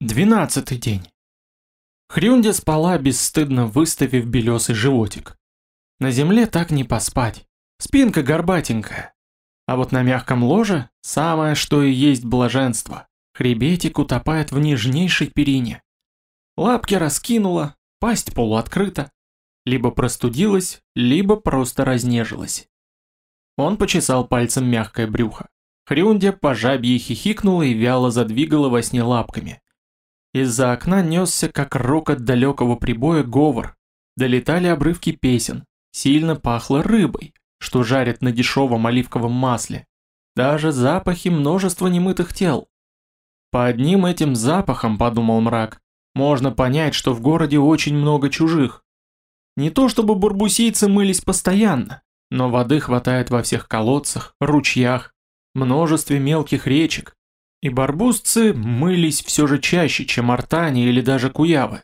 Двенадцатый день. Хрюнде спала, бесстыдно выставив белесый животик. На земле так не поспать. Спинка горбатенькая. А вот на мягком ложе самое что и есть блаженство. Хребетик утопает в нежнейшей перине. Лапки раскинула, пасть полуоткрыта. Либо простудилась, либо просто разнежилась. Он почесал пальцем мягкое брюхо. Хрюнде по жабье хихикнула и вяло задвигала во сне лапками. Из-за окна несся, как рокот далекого прибоя, говор. Долетали обрывки песен. Сильно пахло рыбой, что жарят на дешевом оливковом масле. Даже запахи множества немытых тел. По одним этим запахам, подумал мрак, можно понять, что в городе очень много чужих. Не то чтобы бурбусийцы мылись постоянно, но воды хватает во всех колодцах, ручьях, множестве мелких речек, и барбузцы мылись все же чаще, чем артани или даже куявы.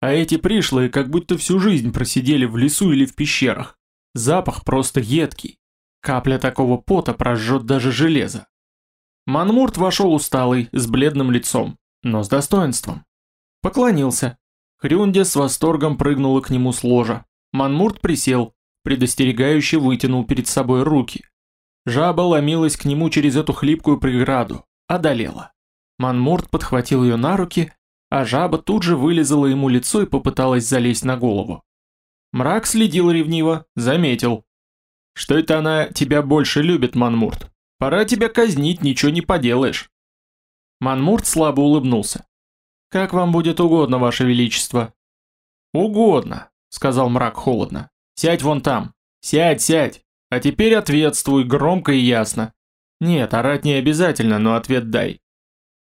А эти пришлые как будто всю жизнь просидели в лесу или в пещерах. Запах просто едкий. Капля такого пота прожжет даже железо. Манмурт вошел усталый, с бледным лицом, но с достоинством. Поклонился. Хрюнде с восторгом прыгнула к нему с ложа. Манмурт присел, предостерегающе вытянул перед собой руки. Жаба ломилась к нему через эту хлипкую преграду, одолела. Манмурт подхватил ее на руки, а жаба тут же вылезала ему лицо и попыталась залезть на голову. Мрак следил ревниво, заметил. «Что это она тебя больше любит, Манмурт? Пора тебя казнить, ничего не поделаешь». Манмурт слабо улыбнулся. «Как вам будет угодно, ваше величество?» «Угодно», — сказал мрак холодно. «Сядь вон там. Сядь, сядь. А теперь ответствуй громко и ясно. Нет, орать не обязательно, но ответ дай.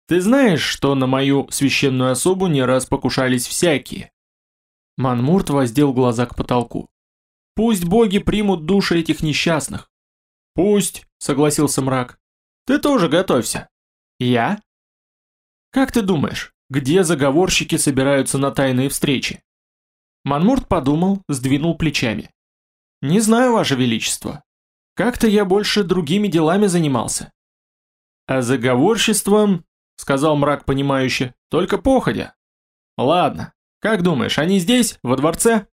Ты знаешь, что на мою священную особу не раз покушались всякие? Манмурт воздел глаза к потолку. Пусть боги примут души этих несчастных. Пусть, согласился мрак. Ты тоже готовься. Я? Как ты думаешь, где заговорщики собираются на тайные встречи? Манмурт подумал, сдвинул плечами. Не знаю, ваше величество. Как-то я больше другими делами занимался. А заговорществом, сказал мрак понимающе, только походя. Ладно, как думаешь, они здесь, во дворце?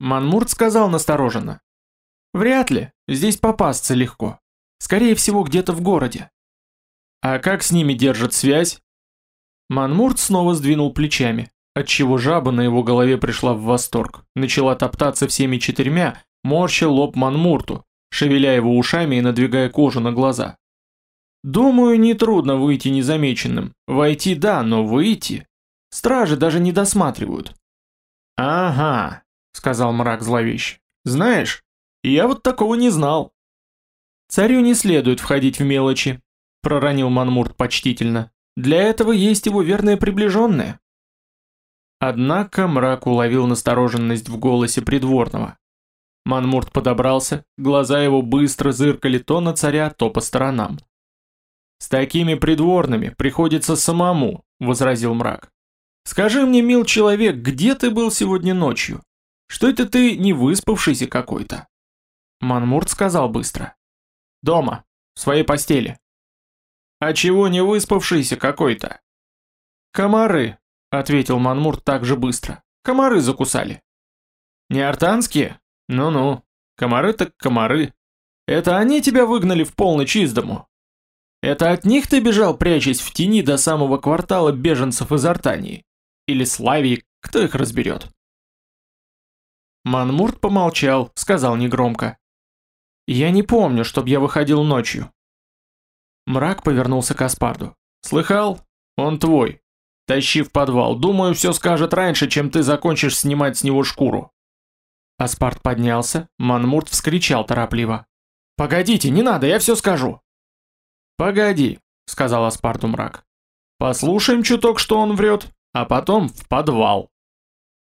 Манмурт сказал настороженно. Вряд ли, здесь попасться легко. Скорее всего, где-то в городе. А как с ними держат связь? Манмурт снова сдвинул плечами, отчего жаба на его голове пришла в восторг, начала топтаться всеми четырьмя, морщил лоб Манмурту, шевеля его ушами и надвигая кожу на глаза. Думаю, нетрудно выйти незамеченным. Войти да, но выйти... Стражи даже не досматривают. Ага, сказал мрак зловеще. Знаешь, я вот такого не знал. Царю не следует входить в мелочи, проронил Манмурт почтительно. Для этого есть его верные приближенные. Однако мрак уловил настороженность в голосе придворного. Манмурт подобрался, глаза его быстро зыркали то на царя, то по сторонам. «С такими придворными приходится самому», — возразил мрак. «Скажи мне, мил человек, где ты был сегодня ночью? Что это ты не выспавшийся какой-то?» Манмурт сказал быстро. «Дома, в своей постели». «А чего не выспавшийся какой-то?» «Комары», — ответил Манмурт так же быстро. «Комары закусали». «Не артанские?» Ну-ну, комары так комары. Это они тебя выгнали в полночь из дому? Это от них ты бежал, прячась в тени до самого квартала беженцев из Артании? Или Славии, кто их разберет? Манмурт помолчал, сказал негромко. «Я не помню, чтоб я выходил ночью». Мрак повернулся к Аспарду. «Слыхал? Он твой. Тащи в подвал. Думаю, все скажет раньше, чем ты закончишь снимать с него шкуру». Аспарт поднялся, Манмурт вскричал торопливо. «Погодите, не надо, я все скажу!» «Погоди», — сказал Аспарту мрак. «Послушаем чуток, что он врет, а потом в подвал».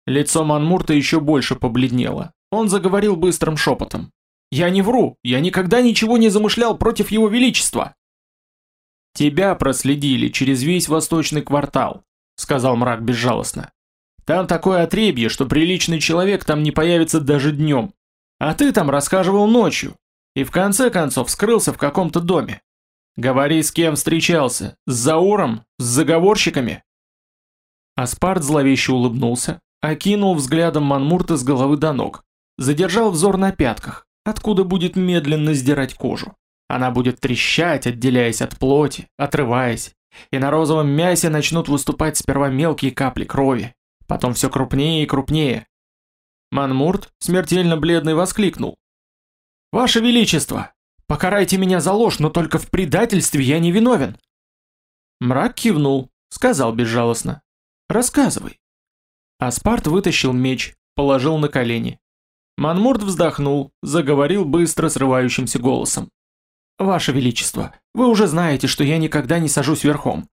Лицо Манмурта еще больше побледнело. Он заговорил быстрым шепотом. «Я не вру, я никогда ничего не замышлял против его величества!» «Тебя проследили через весь восточный квартал», — сказал мрак безжалостно. Там такое отребье, что приличный человек там не появится даже днем. А ты там рассказывал ночью. И в конце концов скрылся в каком-то доме. Говори, с кем встречался? С Зауром? С заговорщиками?» Аспарт зловеще улыбнулся, окинул взглядом Манмурта с головы до ног, задержал взор на пятках, откуда будет медленно сдирать кожу. Она будет трещать, отделяясь от плоти, отрываясь, и на розовом мясе начнут выступать сперва мелкие капли крови, потом все крупнее и крупнее. Манмурт, смертельно бледный, воскликнул. «Ваше Величество, покарайте меня за ложь, но только в предательстве я не виновен!» Мрак кивнул, сказал безжалостно. «Рассказывай». Аспарт вытащил меч, положил на колени. Манмурт вздохнул, заговорил быстро срывающимся голосом. «Ваше Величество, вы уже знаете, что я никогда не сажусь верхом.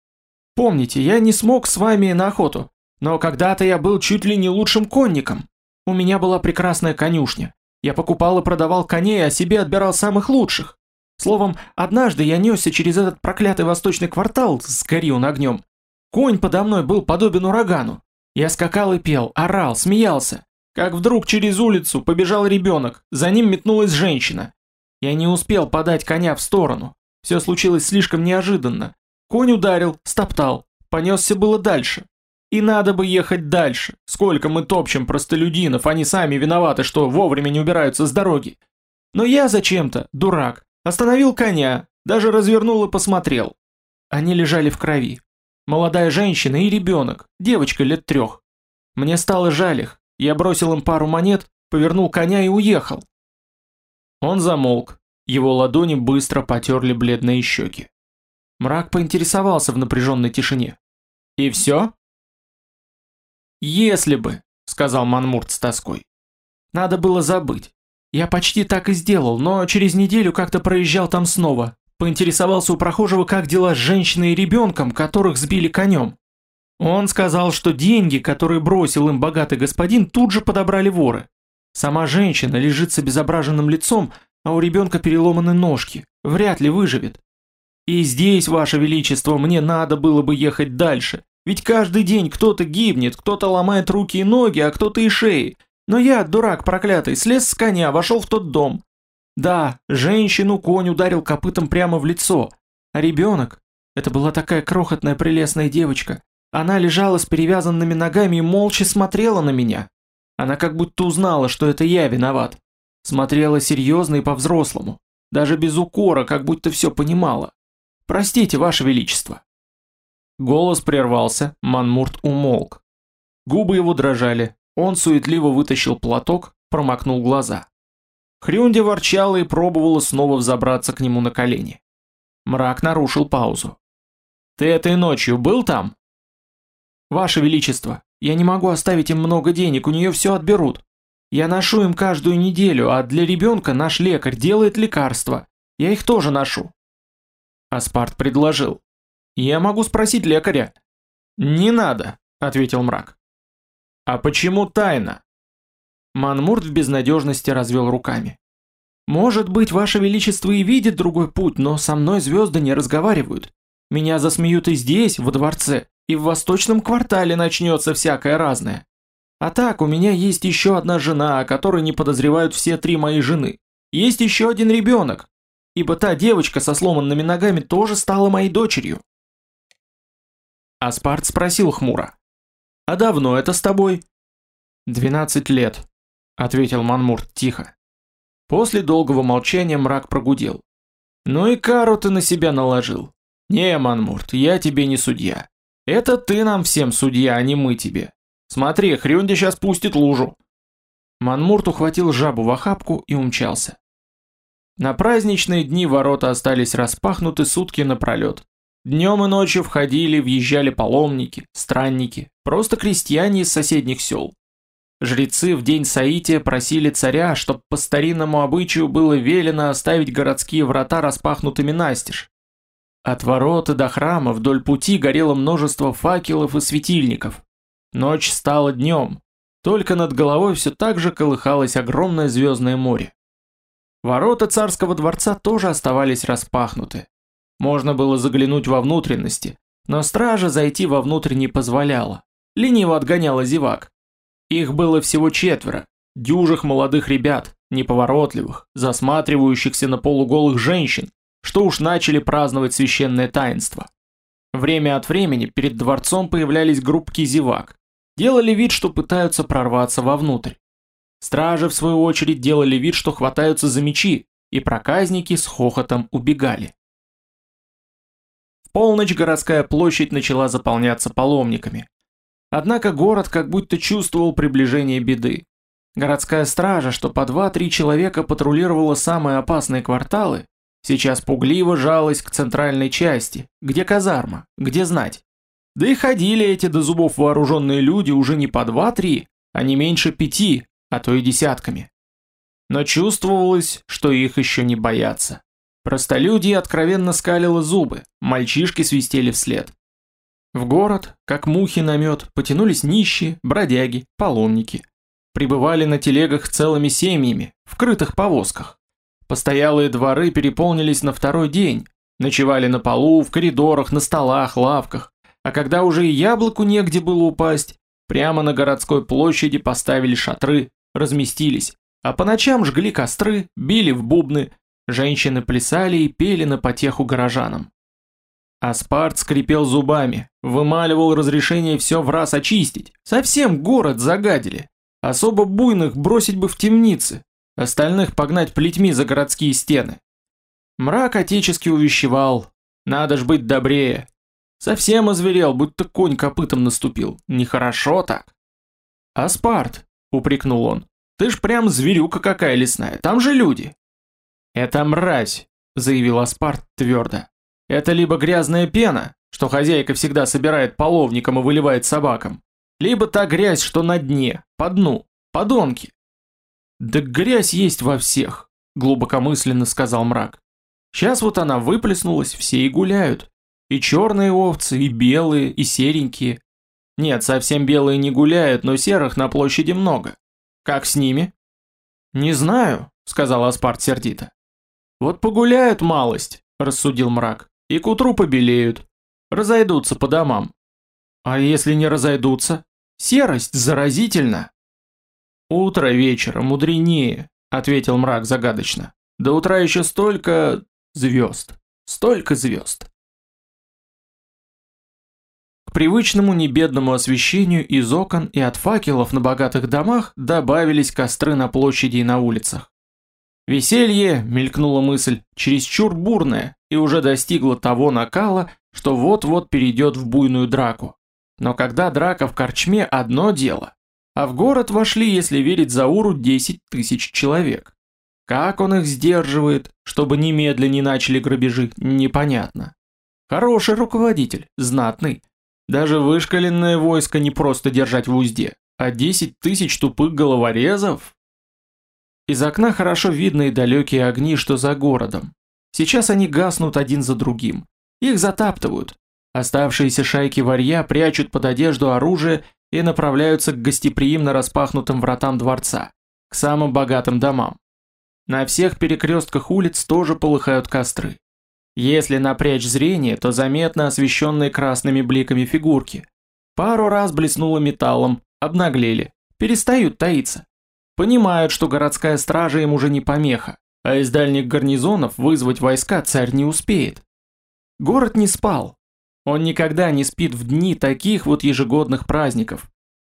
Помните, я не смог с вами на охоту, но когда-то я был чуть ли не лучшим конником. У меня была прекрасная конюшня. Я покупал и продавал коней, а себе отбирал самых лучших. Словом, однажды я несся через этот проклятый восточный квартал с он огнем. Конь подо мной был подобен урагану. Я скакал и пел, орал, смеялся. Как вдруг через улицу побежал ребенок, за ним метнулась женщина. Я не успел подать коня в сторону. Все случилось слишком неожиданно. Конь ударил, стоптал, понесся было дальше. И надо бы ехать дальше. Сколько мы топчем простолюдинов, они сами виноваты, что вовремя не убираются с дороги. Но я зачем-то, дурак, остановил коня, даже развернул и посмотрел. Они лежали в крови. Молодая женщина и ребенок, девочка лет трех. Мне стало жаль их, я бросил им пару монет, повернул коня и уехал. Он замолк, его ладони быстро потерли бледные щеки. Мрак поинтересовался в напряженной тишине. «И все?» «Если бы», — сказал Манмурт с тоской. «Надо было забыть. Я почти так и сделал, но через неделю как-то проезжал там снова. Поинтересовался у прохожего, как дела с женщиной и ребенком, которых сбили конем. Он сказал, что деньги, которые бросил им богатый господин, тут же подобрали воры. Сама женщина лежит с обезображенным лицом, а у ребенка переломаны ножки, вряд ли выживет. И здесь, ваше величество, мне надо было бы ехать дальше, ведь каждый день кто-то гибнет, кто-то ломает руки и ноги, а кто-то и шеи. Но я, дурак проклятый, слез с коня, вошел в тот дом. Да, женщину конь ударил копытом прямо в лицо, а ребенок, это была такая крохотная прелестная девочка, она лежала с перевязанными ногами и молча смотрела на меня. Она как будто узнала, что это я виноват. Смотрела серьезно и по-взрослому. Даже без укора, как будто все понимала. Простите, Ваше Величество. Голос прервался, Манмурт умолк. Губы его дрожали, он суетливо вытащил платок, промокнул глаза. Хрюнди ворчала и пробовала снова взобраться к нему на колени. Мрак нарушил паузу. «Ты этой ночью был там?» «Ваше Величество, я не могу оставить им много денег, у нее все отберут. Я ношу им каждую неделю, а для ребенка наш лекарь делает лекарства. Я их тоже ношу. Аспарт предложил. Я могу спросить лекаря. Не надо, ответил мрак. А почему тайна? Манмурт в безнадежности развел руками. Может быть, ваше величество и видит другой путь, но со мной звезды не разговаривают. Меня засмеют и здесь, во дворце, и в восточном квартале начнется всякое разное. А так, у меня есть еще одна жена, о которой не подозревают все три мои жены. Есть еще один ребенок, ибо та девочка со сломанными ногами тоже стала моей дочерью. Аспарт спросил хмуро. «А давно это с тобой?» «Двенадцать лет», — ответил Манмурт тихо. После долгого молчания мрак прогудел. «Ну и кару ты на себя наложил. Не, Манмурт, я тебе не судья. Это ты нам всем судья, а не мы тебе. Смотри, Хрюнди сейчас пустит лужу. Манмурт ухватил жабу в охапку и умчался. На праздничные дни ворота остались распахнуты сутки напролет. Днем и ночью входили, въезжали паломники, странники, просто крестьяне из соседних сел. Жрецы в день соития просили царя, чтоб по старинному обычаю было велено оставить городские врата распахнутыми настежь, от ворота до храма вдоль пути горело множество факелов и светильников. Ночь стала днем, только над головой все так же колыхалось огромное звездное море. Ворота царского дворца тоже оставались распахнуты. Можно было заглянуть во внутренности, но стража зайти вовнутрь не позволяла. Лениво отгоняла зевак. Их было всего четверо, дюжих молодых ребят, неповоротливых, засматривающихся на полуголых женщин, что уж начали праздновать священное таинство. Время от времени перед дворцом появлялись группки зевак, делали вид, что пытаются прорваться вовнутрь. Стражи, в свою очередь, делали вид, что хватаются за мечи, и проказники с хохотом убегали. Полночь городская площадь начала заполняться паломниками. Однако город как будто чувствовал приближение беды. Городская стража, что по 2-3 человека патрулировала самые опасные кварталы, сейчас пугливо жалась к центральной части, где казарма, где знать. Да и ходили эти до зубов вооруженные люди уже не по 2-3, а не меньше пяти, а то и десятками. Но чувствовалось, что их еще не боятся. Простолюдье откровенно скалило зубы, мальчишки свистели вслед. В город, как мухи на мед, потянулись нищие, бродяги, паломники. Прибывали на телегах целыми семьями, в крытых повозках. Постоялые дворы переполнились на второй день, ночевали на полу, в коридорах, на столах, лавках. А когда уже и яблоку негде было упасть, прямо на городской площади поставили шатры, разместились, а по ночам жгли костры, били в бубны, женщины плясали и пели на потеху горожанам. Аспарт скрипел зубами, вымаливал разрешение все в раз очистить. Совсем город загадили. Особо буйных бросить бы в темницы, остальных погнать плетьми за городские стены. Мрак отечески увещевал. Надо ж быть добрее. Совсем озверел, будто конь копытом наступил. Нехорошо так. Аспарт, упрекнул он, ты ж прям зверюка какая лесная, там же люди. Это мразь, заявил Аспарт твердо. Это либо грязная пена, что хозяйка всегда собирает половником и выливает собакам, либо та грязь, что на дне, по дну, подонки. Да грязь есть во всех, глубокомысленно сказал мрак. Сейчас вот она выплеснулась, все и гуляют. И черные овцы, и белые, и серенькие. Нет, совсем белые не гуляют, но серых на площади много. Как с ними? Не знаю, сказал Аспарт сердито. Вот погуляют малость, рассудил мрак и к утру побелеют, разойдутся по домам. А если не разойдутся? Серость заразительна. Утро вечера мудренее, ответил мрак загадочно. До утра еще столько звезд, столько звезд. К привычному небедному освещению из окон и от факелов на богатых домах добавились костры на площади и на улицах. Веселье, мелькнула мысль, чересчур бурное, и уже достигло того накала, что вот-вот перейдет в буйную драку. Но когда драка в корчме одно дело, а в город вошли, если верить Зауру, 10 тысяч человек. Как он их сдерживает, чтобы немедленно не начали грабежи, непонятно. Хороший руководитель, знатный. Даже вышкаленное войско не просто держать в узде, а 10 тысяч тупых головорезов из окна хорошо видны и далекие огни, что за городом. Сейчас они гаснут один за другим. Их затаптывают. Оставшиеся шайки варья прячут под одежду оружие и направляются к гостеприимно распахнутым вратам дворца, к самым богатым домам. На всех перекрестках улиц тоже полыхают костры. Если напрячь зрение, то заметно освещенные красными бликами фигурки. Пару раз блеснуло металлом, обнаглели, перестают таиться. Понимают, что городская стража им уже не помеха, а из дальних гарнизонов вызвать войска царь не успеет. Город не спал. Он никогда не спит в дни таких вот ежегодных праздников.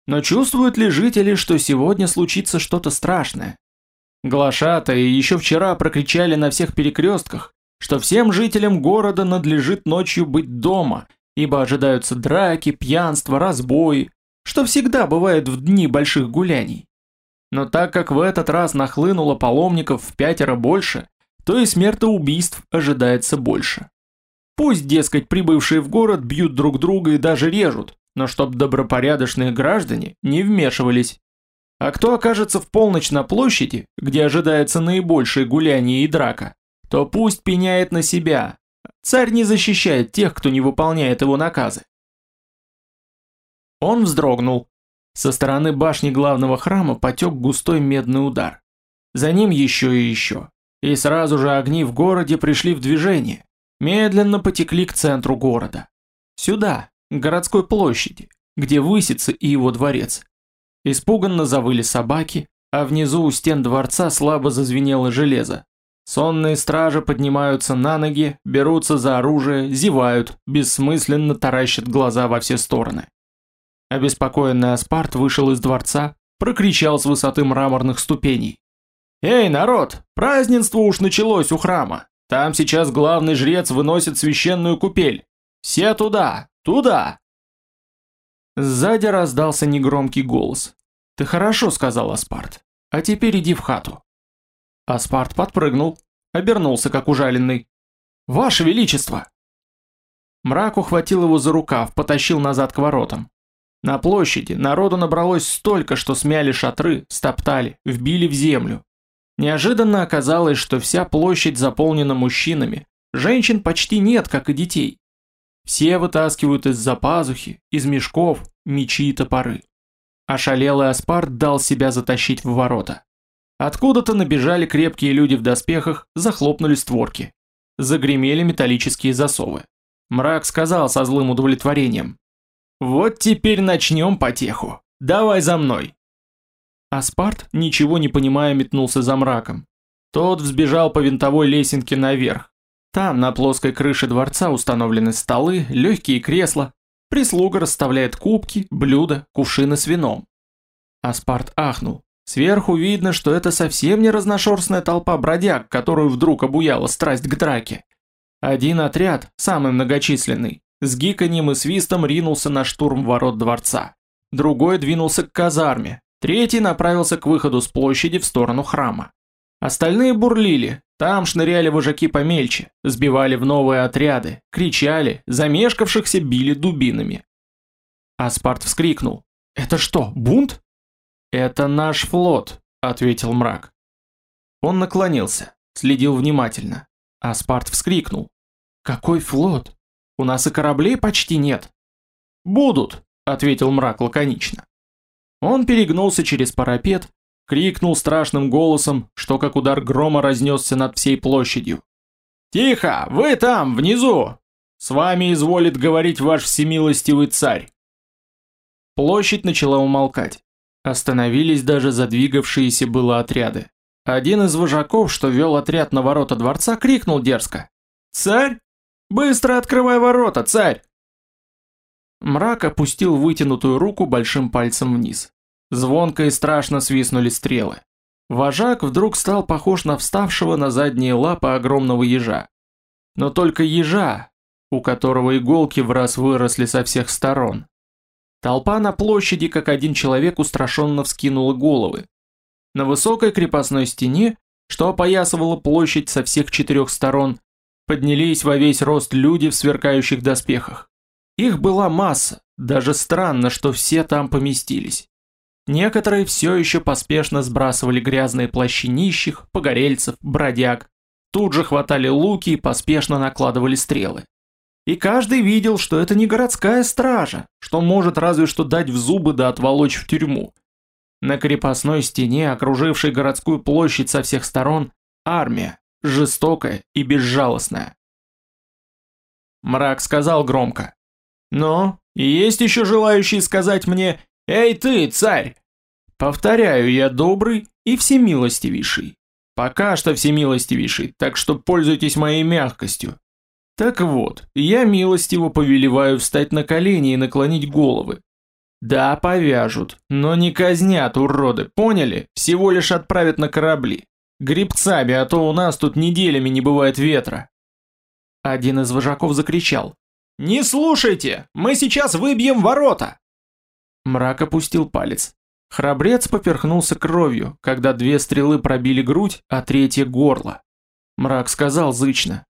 Но чувствуют ли жители, что сегодня случится что-то страшное? Глашатаи еще вчера прокричали на всех перекрестках, что всем жителям города надлежит ночью быть дома, ибо ожидаются драки, пьянства, разбои, что всегда бывает в дни больших гуляний. Но так как в этот раз нахлынуло паломников в пятеро больше, то и смертоубийств ожидается больше. Пусть, дескать, прибывшие в город бьют друг друга и даже режут, но чтоб добропорядочные граждане не вмешивались. А кто окажется в полночь на площади, где ожидается наибольшее гуляние и драка, то пусть пеняет на себя. Царь не защищает тех, кто не выполняет его наказы. Он вздрогнул, со стороны башни главного храма потек густой медный удар. За ним еще и еще. И сразу же огни в городе пришли в движение. Медленно потекли к центру города. Сюда, к городской площади, где высится и его дворец. Испуганно завыли собаки, а внизу у стен дворца слабо зазвенело железо. Сонные стражи поднимаются на ноги, берутся за оружие, зевают, бессмысленно таращат глаза во все стороны. Обеспокоенный Аспарт вышел из дворца, прокричал с высоты мраморных ступеней. «Эй, народ, празднество уж началось у храма. Там сейчас главный жрец выносит священную купель. Все туда, туда!» Сзади раздался негромкий голос. «Ты хорошо сказал, Аспарт. А теперь иди в хату». Аспарт подпрыгнул, обернулся как ужаленный. «Ваше Величество!» Мрак ухватил его за рукав, потащил назад к воротам. На площади народу набралось столько, что смяли шатры, стоптали, вбили в землю. Неожиданно оказалось, что вся площадь заполнена мужчинами, женщин почти нет, как и детей. Все вытаскивают из-за пазухи, из мешков, мечи и топоры. Ошалелый Аспарт дал себя затащить в ворота. Откуда-то набежали крепкие люди в доспехах, захлопнули створки. Загремели металлические засовы. Мрак сказал со злым удовлетворением. «Вот теперь начнем потеху. Давай за мной». Аспарт, ничего не понимая, метнулся за мраком. Тот взбежал по винтовой лесенке наверх. Там, на плоской крыше дворца, установлены столы, легкие кресла. Прислуга расставляет кубки, блюда, кувшины с вином. Аспарт ахнул. Сверху видно, что это совсем не разношерстная толпа бродяг, которую вдруг обуяла страсть к драке. Один отряд, самый многочисленный, с гиканьем и свистом ринулся на штурм ворот дворца. Другой двинулся к казарме, третий направился к выходу с площади в сторону храма. Остальные бурлили, там шныряли вожаки помельче, сбивали в новые отряды, кричали, замешкавшихся били дубинами. Аспарт вскрикнул. «Это что, бунт?» «Это наш флот», — ответил мрак. Он наклонился, следил внимательно. Аспарт вскрикнул. «Какой флот? У нас и кораблей почти нет». «Будут», — ответил мрак лаконично. Он перегнулся через парапет, крикнул страшным голосом, что как удар грома разнесся над всей площадью. «Тихо! Вы там, внизу! С вами изволит говорить ваш всемилостивый царь!» Площадь начала умолкать. Остановились даже задвигавшиеся было отряды. Один из вожаков, что вел отряд на ворота дворца, крикнул дерзко. «Царь! Быстро открывай ворота, царь!» Мрак опустил вытянутую руку большим пальцем вниз. Звонко и страшно свистнули стрелы. Вожак вдруг стал похож на вставшего на задние лапы огромного ежа. Но только ежа, у которого иголки в раз выросли со всех сторон. Толпа на площади, как один человек, устрашенно вскинула головы. На высокой крепостной стене, что опоясывала площадь со всех четырех сторон, поднялись во весь рост люди в сверкающих доспехах. Их была масса, даже странно, что все там поместились. Некоторые все еще поспешно сбрасывали грязные плащи нищих, погорельцев, бродяг, тут же хватали луки и поспешно накладывали стрелы. И каждый видел, что это не городская стража, что может разве что дать в зубы да отволочь в тюрьму. На крепостной стене, окружившей городскую площадь со всех сторон, армия, жестокая и безжалостная. Мрак сказал громко. «Но, есть еще желающие сказать мне, «Эй ты, царь!» Повторяю, я добрый и всемилостивейший. Пока что всемилостивейший, так что пользуйтесь моей мягкостью. Так вот, я милостиво повелеваю встать на колени и наклонить головы. Да, повяжут, но не казнят, уроды, поняли? Всего лишь отправят на корабли. Грибцами, а то у нас тут неделями не бывает ветра. Один из вожаков закричал. «Не слушайте! Мы сейчас выбьем ворота!» Мрак опустил палец. Храбрец поперхнулся кровью, когда две стрелы пробили грудь, а третья горло. Мрак сказал зычно.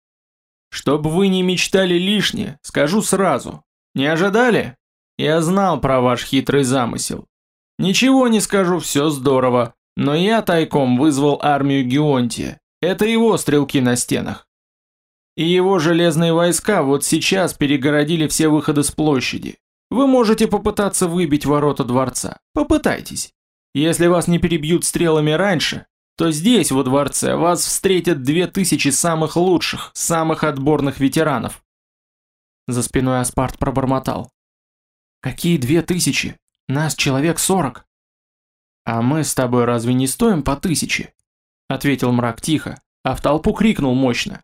Чтоб вы не мечтали лишнее, скажу сразу. Не ожидали? Я знал про ваш хитрый замысел. Ничего не скажу, все здорово, но я тайком вызвал армию Геонтия. Это его стрелки на стенах. И его железные войска вот сейчас перегородили все выходы с площади. Вы можете попытаться выбить ворота дворца. Попытайтесь. Если вас не перебьют стрелами раньше, то здесь, во дворце, вас встретят две тысячи самых лучших, самых отборных ветеранов. За спиной Аспарт пробормотал. Какие две тысячи? Нас человек сорок. А мы с тобой разве не стоим по тысяче? Ответил мрак тихо, а в толпу крикнул мощно.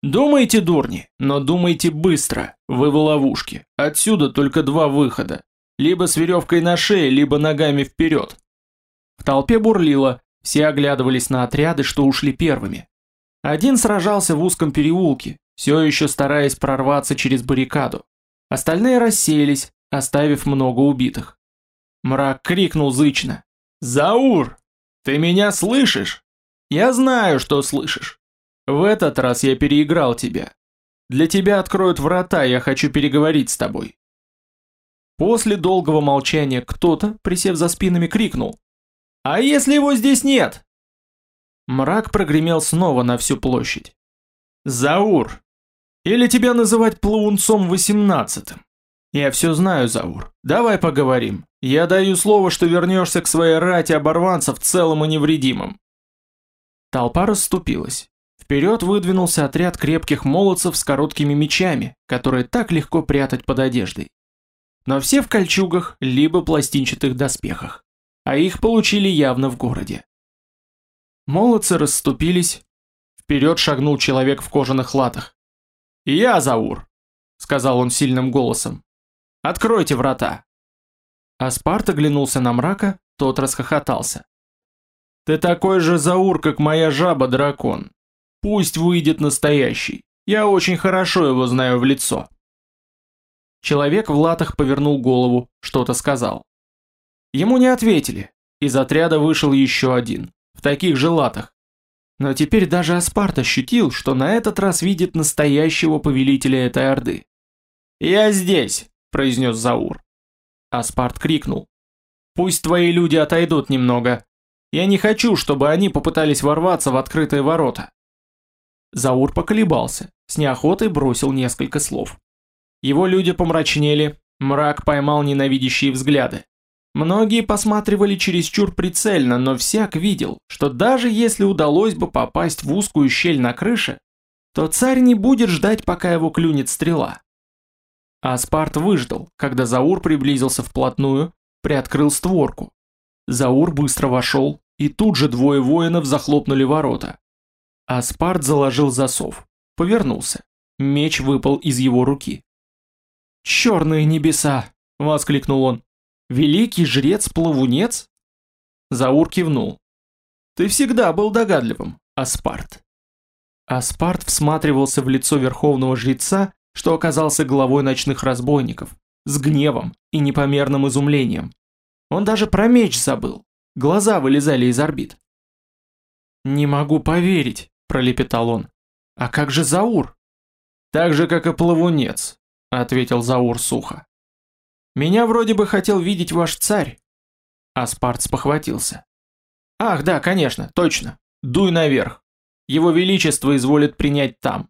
«Думайте, дурни, но думайте быстро, вы в ловушке. Отсюда только два выхода. Либо с веревкой на шее, либо ногами вперед». В толпе бурлило, все оглядывались на отряды, что ушли первыми. Один сражался в узком переулке, все еще стараясь прорваться через баррикаду. Остальные рассеялись, оставив много убитых. Мрак крикнул зычно. «Заур, ты меня слышишь? Я знаю, что слышишь. В этот раз я переиграл тебя. Для тебя откроют врата, я хочу переговорить с тобой». После долгого молчания кто-то, присев за спинами, крикнул. «А если его здесь нет?» Мрак прогремел снова на всю площадь. «Заур! Или тебя называть плавунцом восемнадцатым? Я все знаю, Заур. Давай поговорим. Я даю слово, что вернешься к своей рате оборванцев целым и невредимым. Толпа расступилась. Вперед выдвинулся отряд крепких молодцев с короткими мечами, которые так легко прятать под одеждой. Но все в кольчугах, либо пластинчатых доспехах. А их получили явно в городе. Молодцы расступились. Вперед шагнул человек в кожаных латах. «Я Заур», — сказал он сильным голосом. Откройте врата!» Аспарт оглянулся на мрака, тот расхохотался. «Ты такой же заур, как моя жаба-дракон. Пусть выйдет настоящий. Я очень хорошо его знаю в лицо». Человек в латах повернул голову, что-то сказал. Ему не ответили. Из отряда вышел еще один, в таких же латах. Но теперь даже Аспарт ощутил, что на этот раз видит настоящего повелителя этой орды. «Я здесь!» Произнес Заур. Аспарт крикнул. «Пусть твои люди отойдут немного. Я не хочу, чтобы они попытались ворваться в открытые ворота». Заур поколебался, с неохотой бросил несколько слов. Его люди помрачнели, мрак поймал ненавидящие взгляды. Многие посматривали чересчур прицельно, но всяк видел, что даже если удалось бы попасть в узкую щель на крыше, то царь не будет ждать, пока его клюнет стрела. Аспарт выждал, когда Заур приблизился вплотную, приоткрыл створку. Заур быстро вошел, и тут же двое воинов захлопнули ворота. Аспарт заложил засов, повернулся. Меч выпал из его руки. «Черные небеса!» — воскликнул он. «Великий жрец-плавунец?» Заур кивнул. «Ты всегда был догадливым, Аспарт». Аспарт всматривался в лицо верховного жреца, что оказался главой ночных разбойников, с гневом и непомерным изумлением. Он даже про меч забыл, глаза вылезали из орбит. «Не могу поверить», – пролепетал он. «А как же Заур?» «Так же, как и плавунец», – ответил Заур сухо. «Меня вроде бы хотел видеть ваш царь». Аспарт спохватился. «Ах, да, конечно, точно. Дуй наверх. Его Величество изволит принять там».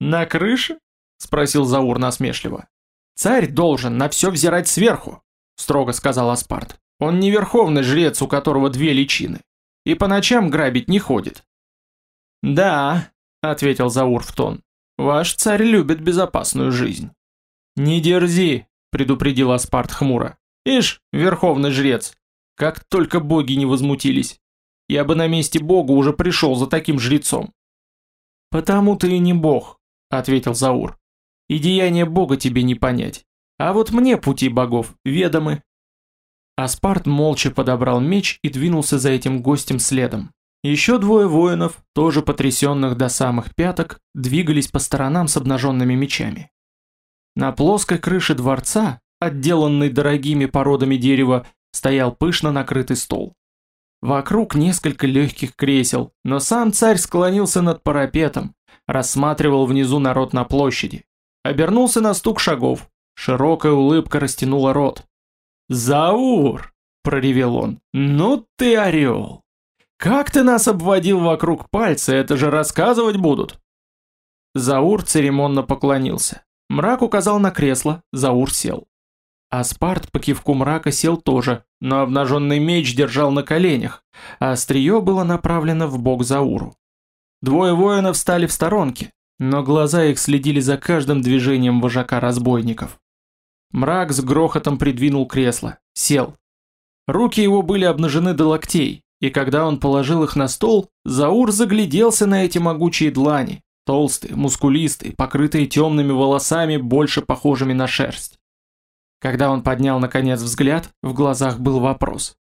«На крыше?» Спросил Заур насмешливо. Царь должен на все взирать сверху, строго сказал Аспарт. Он не верховный жрец, у которого две личины, и по ночам грабить не ходит. Да, ответил Заур в тон. Ваш царь любит безопасную жизнь. Не дерзи, предупредил Аспарт хмуро. Ишь, верховный жрец, как только боги не возмутились. Я бы на месте бога уже пришел за таким жрецом. Потому ты и не бог, ответил Заур и деяния Бога тебе не понять. А вот мне пути богов ведомы». Аспарт молча подобрал меч и двинулся за этим гостем следом. Еще двое воинов, тоже потрясенных до самых пяток, двигались по сторонам с обнаженными мечами. На плоской крыше дворца, отделанной дорогими породами дерева, стоял пышно накрытый стол. Вокруг несколько легких кресел, но сам царь склонился над парапетом, рассматривал внизу народ на площади. Обернулся на стук шагов. Широкая улыбка растянула рот. «Заур!» – проревел он. «Ну ты орел! Как ты нас обводил вокруг пальца, это же рассказывать будут!» Заур церемонно поклонился. Мрак указал на кресло, Заур сел. Аспарт по кивку мрака сел тоже, но обнаженный меч держал на коленях, а острие было направлено в бок Зауру. Двое воинов встали в сторонке, но глаза их следили за каждым движением вожака разбойников. Мрак с грохотом придвинул кресло, сел. Руки его были обнажены до локтей, и когда он положил их на стол, Заур загляделся на эти могучие длани, толстые, мускулистые, покрытые темными волосами, больше похожими на шерсть. Когда он поднял наконец взгляд, в глазах был вопрос.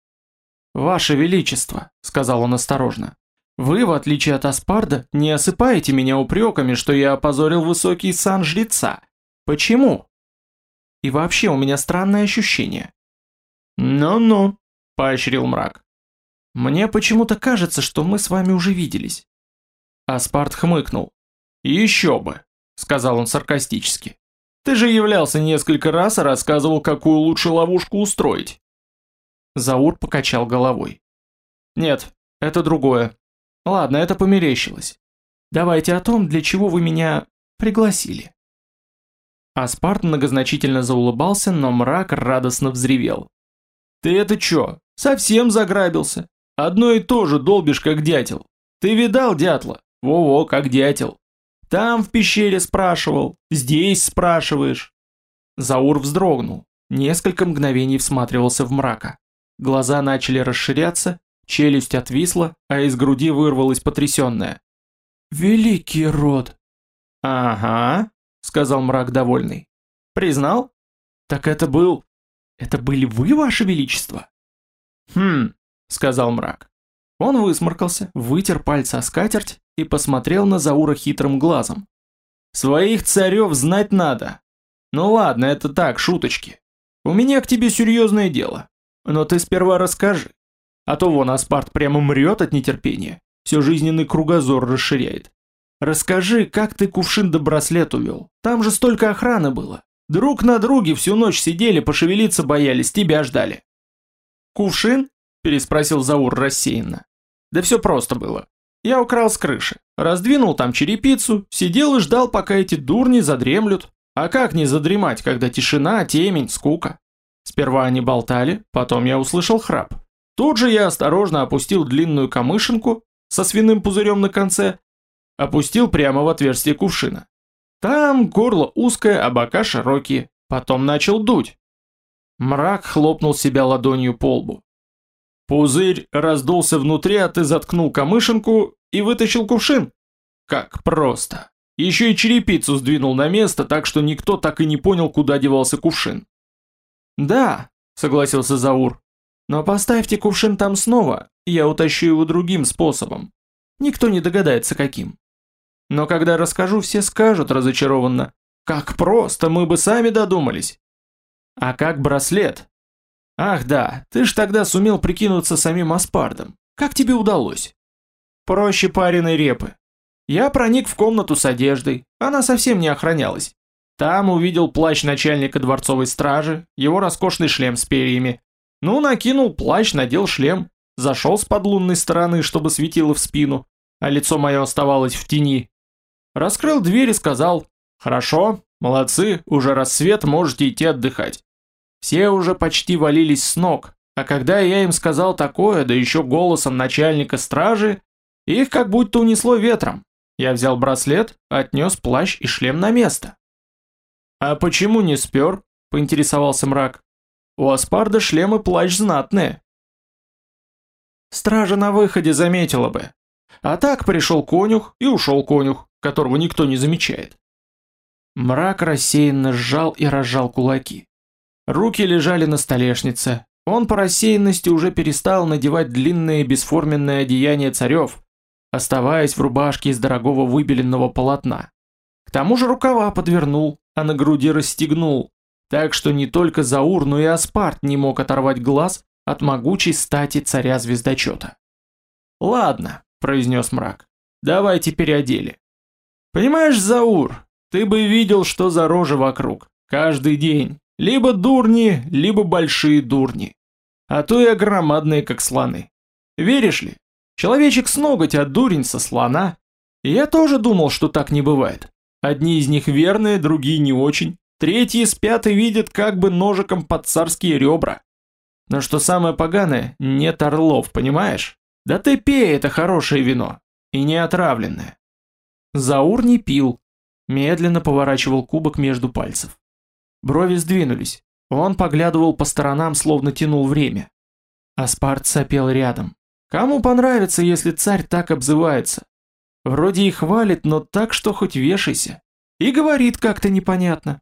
«Ваше Величество», — сказал он осторожно, — «вы, в отличие от Аспарда, не осыпаете меня упреками, что я опозорил высокий сан жреца. Почему?» И вообще у меня странное ощущение. «Ну-ну», — поощрил мрак. «Мне почему-то кажется, что мы с вами уже виделись». Аспарт хмыкнул. «Еще бы», — сказал он саркастически. «Ты же являлся несколько раз и рассказывал, какую лучше ловушку устроить». Заур покачал головой. «Нет, это другое. Ладно, это померещилось. Давайте о том, для чего вы меня пригласили». Аспарт многозначительно заулыбался, но мрак радостно взревел. «Ты это чё, совсем заграбился? Одно и то же долбишь, как дятел. Ты видал дятла? Во-во, как дятел. Там в пещере спрашивал, здесь спрашиваешь». Заур вздрогнул, несколько мгновений всматривался в мрака. Глаза начали расширяться, челюсть отвисла, а из груди вырвалось потрясенное. «Великий род!» «Ага», — сказал мрак довольный. «Признал? Так это был... Это были вы, ваше величество?» «Хм», — сказал мрак. Он высморкался, вытер пальцы о скатерть и посмотрел на Заура хитрым глазом. «Своих царев знать надо. Ну ладно, это так, шуточки. У меня к тебе серьезное дело. Но ты сперва расскажи. А то вон Аспарт прямо мрет от нетерпения. Все жизненный кругозор расширяет. Расскажи, как ты кувшин до браслет увел. Там же столько охраны было. Друг на друге всю ночь сидели, пошевелиться боялись, тебя ждали. Кувшин? Переспросил Заур рассеянно. Да все просто было. Я украл с крыши, раздвинул там черепицу, сидел и ждал, пока эти дурни задремлют. А как не задремать, когда тишина, темень, скука? Сперва они болтали, потом я услышал храп. Тут же я осторожно опустил длинную камышинку со свиным пузырем на конце, опустил прямо в отверстие кувшина. Там горло узкое, а бока широкие. Потом начал дуть. Мрак хлопнул себя ладонью по лбу. Пузырь раздулся внутри, а ты заткнул камышинку и вытащил кувшин. Как просто. Еще и черепицу сдвинул на место, так что никто так и не понял, куда девался кувшин. «Да», — согласился Заур. «Но поставьте кувшин там снова, я утащу его другим способом. Никто не догадается, каким. Но когда расскажу, все скажут разочарованно. Как просто, мы бы сами додумались. А как браслет? Ах да, ты ж тогда сумел прикинуться самим Аспардом. Как тебе удалось? Проще пареной репы. Я проник в комнату с одеждой, она совсем не охранялась. Там увидел плащ начальника дворцовой стражи, его роскошный шлем с перьями. Ну, накинул плащ, надел шлем, зашел с подлунной стороны, чтобы светило в спину, а лицо мое оставалось в тени. Раскрыл дверь и сказал, «Хорошо, молодцы, уже рассвет, можете идти отдыхать». Все уже почти валились с ног, а когда я им сказал такое, да еще голосом начальника стражи, их как будто унесло ветром. Я взял браслет, отнес плащ и шлем на место. «А почему не спер?» – поинтересовался мрак. «У Аспарда шлем и плащ знатные». Стража на выходе заметила бы. А так пришел конюх и ушел конюх, которого никто не замечает. Мрак рассеянно сжал и разжал кулаки. Руки лежали на столешнице. Он по рассеянности уже перестал надевать длинные бесформенные одеяния царев, оставаясь в рубашке из дорогого выбеленного полотна. К тому же рукава подвернул, а на груди расстегнул, так что не только Заур, но и Аспарт не мог оторвать глаз от могучей стати царя-звездочета. «Ладно», — произнес мрак, — «давайте переодели». «Понимаешь, Заур, ты бы видел, что за рожи вокруг, каждый день, либо дурни, либо большие дурни, а то и громадные, как слоны. Веришь ли, человечек с ноготь, а дурень со слона. И я тоже думал, что так не бывает. Одни из них верные, другие не очень. Третьи спят и видят как бы ножиком под царские ребра. Но что самое поганое, нет орлов, понимаешь? Да ты пей это хорошее вино. И не отравленное. Заур не пил. Медленно поворачивал кубок между пальцев. Брови сдвинулись. Он поглядывал по сторонам, словно тянул время. Аспарт сопел рядом. Кому понравится, если царь так обзывается? Вроде и хвалит, но так, что хоть вешайся. И говорит как-то непонятно.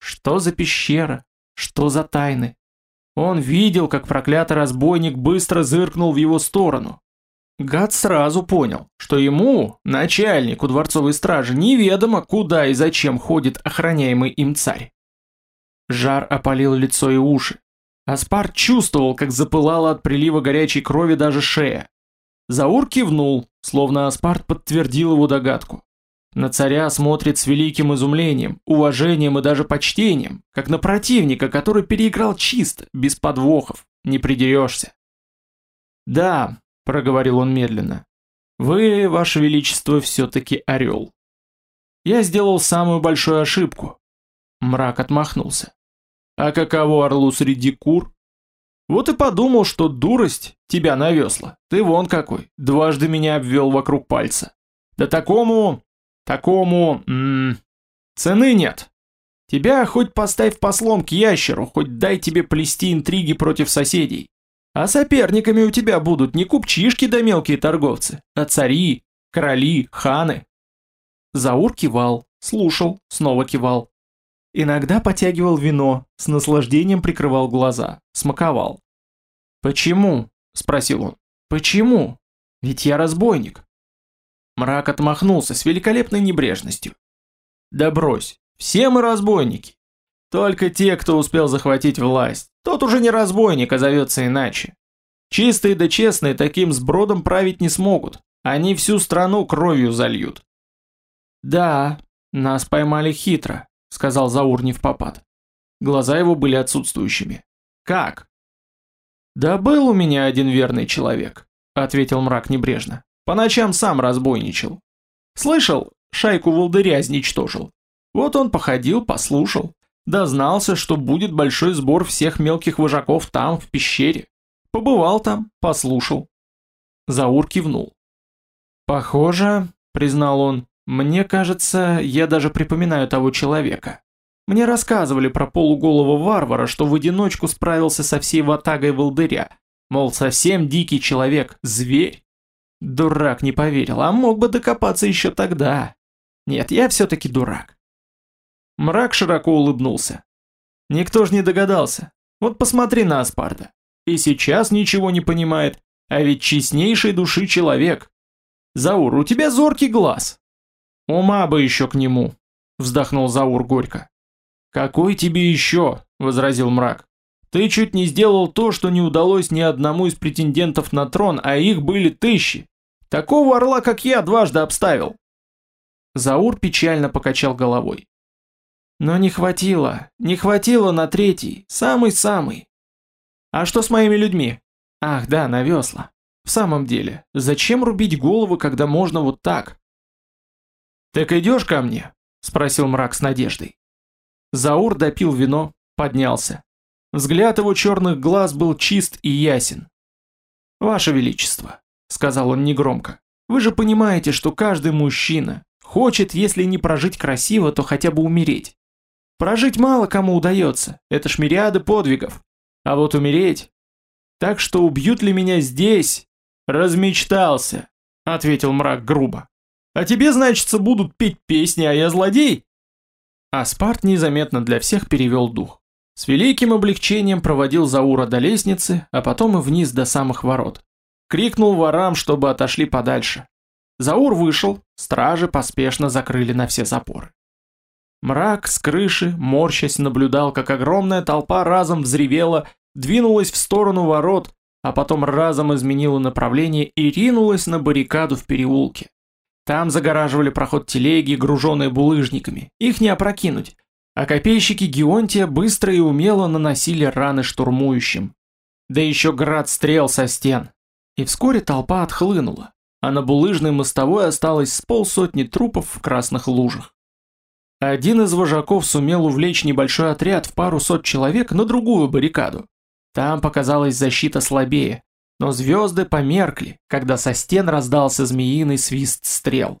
Что за пещера? Что за тайны? Он видел, как проклятый разбойник быстро зыркнул в его сторону. Гад сразу понял, что ему, начальнику дворцовой стражи, неведомо, куда и зачем ходит охраняемый им царь. Жар опалил лицо и уши. Аспар чувствовал, как запылала от прилива горячей крови даже шея. Заур кивнул, словно Аспарт подтвердил его догадку. На царя смотрит с великим изумлением, уважением и даже почтением, как на противника, который переиграл чисто, без подвохов, не придерешься. «Да», — проговорил он медленно, — «вы, ваше величество, все-таки орел». «Я сделал самую большую ошибку». Мрак отмахнулся. «А каково орлу среди кур?» «Вот и подумал, что дурость тебя навесла. Ты вон какой, дважды меня обвел вокруг пальца. Да такому Такому... М -м, цены нет. Тебя хоть поставь послом к ящеру, хоть дай тебе плести интриги против соседей. А соперниками у тебя будут не купчишки да мелкие торговцы, а цари, короли, ханы. Заур кивал, слушал, снова кивал. Иногда потягивал вино, с наслаждением прикрывал глаза, смаковал. «Почему?» – спросил он. «Почему? Ведь я разбойник». Мрак отмахнулся с великолепной небрежностью. Да брось, все мы разбойники. Только те, кто успел захватить власть. Тот уже не разбойник, а зовется иначе. Чистые да честные таким сбродом править не смогут. Они всю страну кровью зальют. Да, нас поймали хитро, сказал Заур не в попад. Глаза его были отсутствующими. Как? Да был у меня один верный человек, ответил мрак небрежно. По ночам сам разбойничал. Слышал, шайку волдыря изничтожил. Вот он походил, послушал. Дознался, что будет большой сбор всех мелких вожаков там, в пещере. Побывал там, послушал. Заур кивнул. «Похоже», — признал он, — «мне кажется, я даже припоминаю того человека. Мне рассказывали про полуголого варвара, что в одиночку справился со всей ватагой волдыря. Мол, совсем дикий человек, зверь. Дурак не поверил, а мог бы докопаться еще тогда. Нет, я все-таки дурак. Мрак широко улыбнулся. Никто ж не догадался. Вот посмотри на Аспарда. И сейчас ничего не понимает, а ведь честнейшей души человек. Заур, у тебя зоркий глаз. Ума бы еще к нему, вздохнул Заур горько. Какой тебе еще, возразил мрак. Ты чуть не сделал то, что не удалось ни одному из претендентов на трон, а их были тысячи. Такого орла, как я, дважды обставил. Заур печально покачал головой. Но не хватило, не хватило на третий, самый-самый. А что с моими людьми? Ах, да, на весла. В самом деле, зачем рубить головы, когда можно вот так? Так идешь ко мне? Спросил мрак с надеждой. Заур допил вино, поднялся. Взгляд его черных глаз был чист и ясен. Ваше Величество, сказал он негромко. Вы же понимаете, что каждый мужчина хочет, если не прожить красиво, то хотя бы умереть. Прожить мало кому удается, это ж мириады подвигов. А вот умереть... Так что убьют ли меня здесь? Размечтался, ответил мрак грубо. А тебе, значится, будут петь песни, а я злодей? Аспарт незаметно для всех перевел дух. С великим облегчением проводил Заура до лестницы, а потом и вниз до самых ворот. Крикнул ворам, чтобы отошли подальше. Заур вышел, стражи поспешно закрыли на все запоры. Мрак с крыши, морщась, наблюдал, как огромная толпа разом взревела, двинулась в сторону ворот, а потом разом изменила направление и ринулась на баррикаду в переулке. Там загораживали проход телеги, груженные булыжниками, их не опрокинуть, а копейщики Геонтия быстро и умело наносили раны штурмующим. Да еще град стрел со стен, и вскоре толпа отхлынула, а на булыжной мостовой осталось с полсотни трупов в красных лужах. Один из вожаков сумел увлечь небольшой отряд в пару сот человек на другую баррикаду. Там показалась защита слабее, но звезды померкли, когда со стен раздался змеиный свист стрел.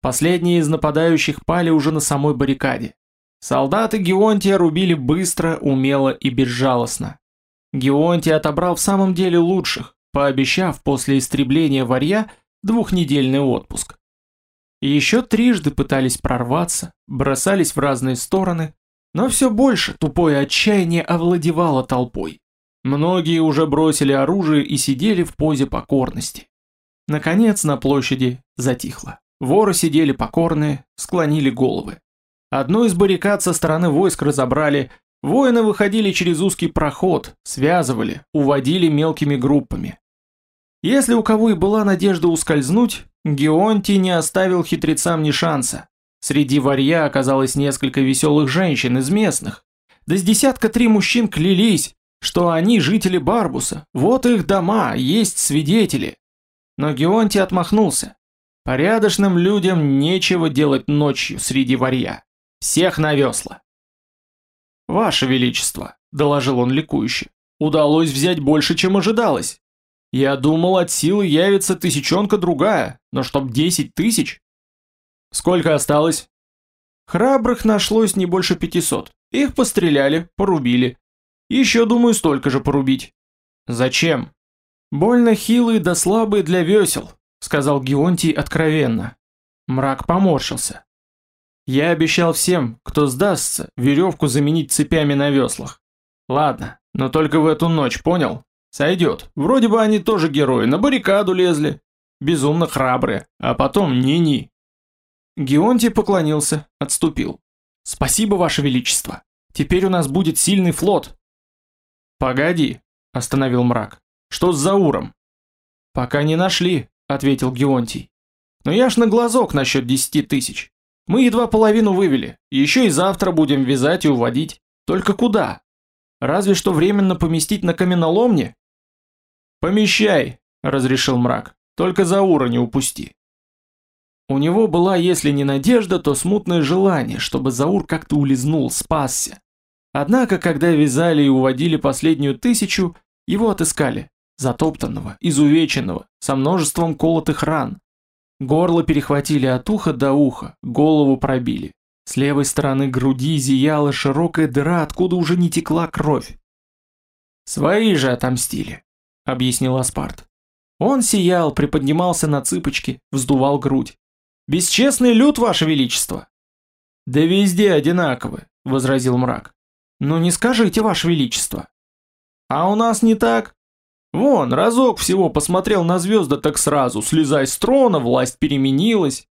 Последние из нападающих пали уже на самой баррикаде. Солдаты Геонтия рубили быстро, умело и безжалостно. Геонтий отобрал в самом деле лучших, пообещав после истребления варья двухнедельный отпуск. Еще трижды пытались прорваться, бросались в разные стороны, но все больше тупое отчаяние овладевало толпой. Многие уже бросили оружие и сидели в позе покорности. Наконец на площади затихло. Воры сидели покорные, склонили головы. Одну из баррикад со стороны войск разобрали, воины выходили через узкий проход, связывали, уводили мелкими группами. Если у кого и была надежда ускользнуть, Геонтий не оставил хитрецам ни шанса. Среди варья оказалось несколько веселых женщин из местных. Да с десятка три мужчин клялись, что они жители Барбуса, вот их дома, есть свидетели. Но Геонтий отмахнулся. Порядочным людям нечего делать ночью среди варья. Всех на весла. «Ваше Величество», — доложил он ликующе, — «удалось взять больше, чем ожидалось. Я думал, от силы явится тысячонка другая, но чтоб десять тысяч...» «Сколько осталось?» «Храбрых нашлось не больше пятисот. Их постреляли, порубили. Еще, думаю, столько же порубить». «Зачем?» «Больно хилые да слабые для весел», — сказал Геонтий откровенно. Мрак поморщился. «Я обещал всем, кто сдастся, веревку заменить цепями на веслах. Ладно, но только в эту ночь, понял? Сойдет. Вроде бы они тоже герои, на баррикаду лезли. Безумно храбрые, а потом ни-ни». Геонтий поклонился, отступил. «Спасибо, Ваше Величество. Теперь у нас будет сильный флот». «Погоди», — остановил мрак. Что с Зауром? Пока не нашли, ответил Геонтий. Но я ж на глазок насчет десяти тысяч. Мы едва половину вывели, еще и завтра будем вязать и уводить. Только куда? Разве что временно поместить на каменоломне? Помещай, разрешил мрак. Только Заура не упусти. У него была, если не надежда, то смутное желание, чтобы Заур как-то улизнул, спасся. Однако, когда вязали и уводили последнюю тысячу, его отыскали затоптанного, изувеченного, со множеством колотых ран. Горло перехватили от уха до уха, голову пробили. С левой стороны груди зияла широкая дыра, откуда уже не текла кровь. «Свои же отомстили», — объяснил Аспарт. Он сиял, приподнимался на цыпочки, вздувал грудь. «Бесчестный люд, ваше величество!» «Да везде одинаковы», — возразил мрак. «Ну не скажите, ваше величество». «А у нас не так?» Вон, разок всего посмотрел на звезды, так сразу, слезай с трона, власть переменилась.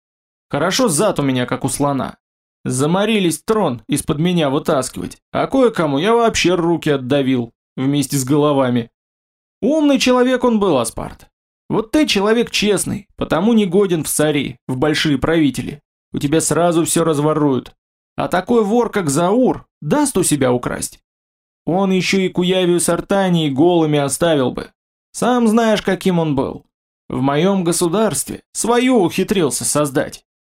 Хорошо зад у меня, как у слона. Заморились трон из-под меня вытаскивать, а кое-кому я вообще руки отдавил, вместе с головами. Умный человек он был, Аспарт. Вот ты человек честный, потому не годен в цари, в большие правители. У тебя сразу все разворуют. А такой вор, как Заур, даст у себя украсть. Он еще и Куявию с Артанией голыми оставил бы. Сам знаешь, каким он был. В моем государстве свою ухитрился создать.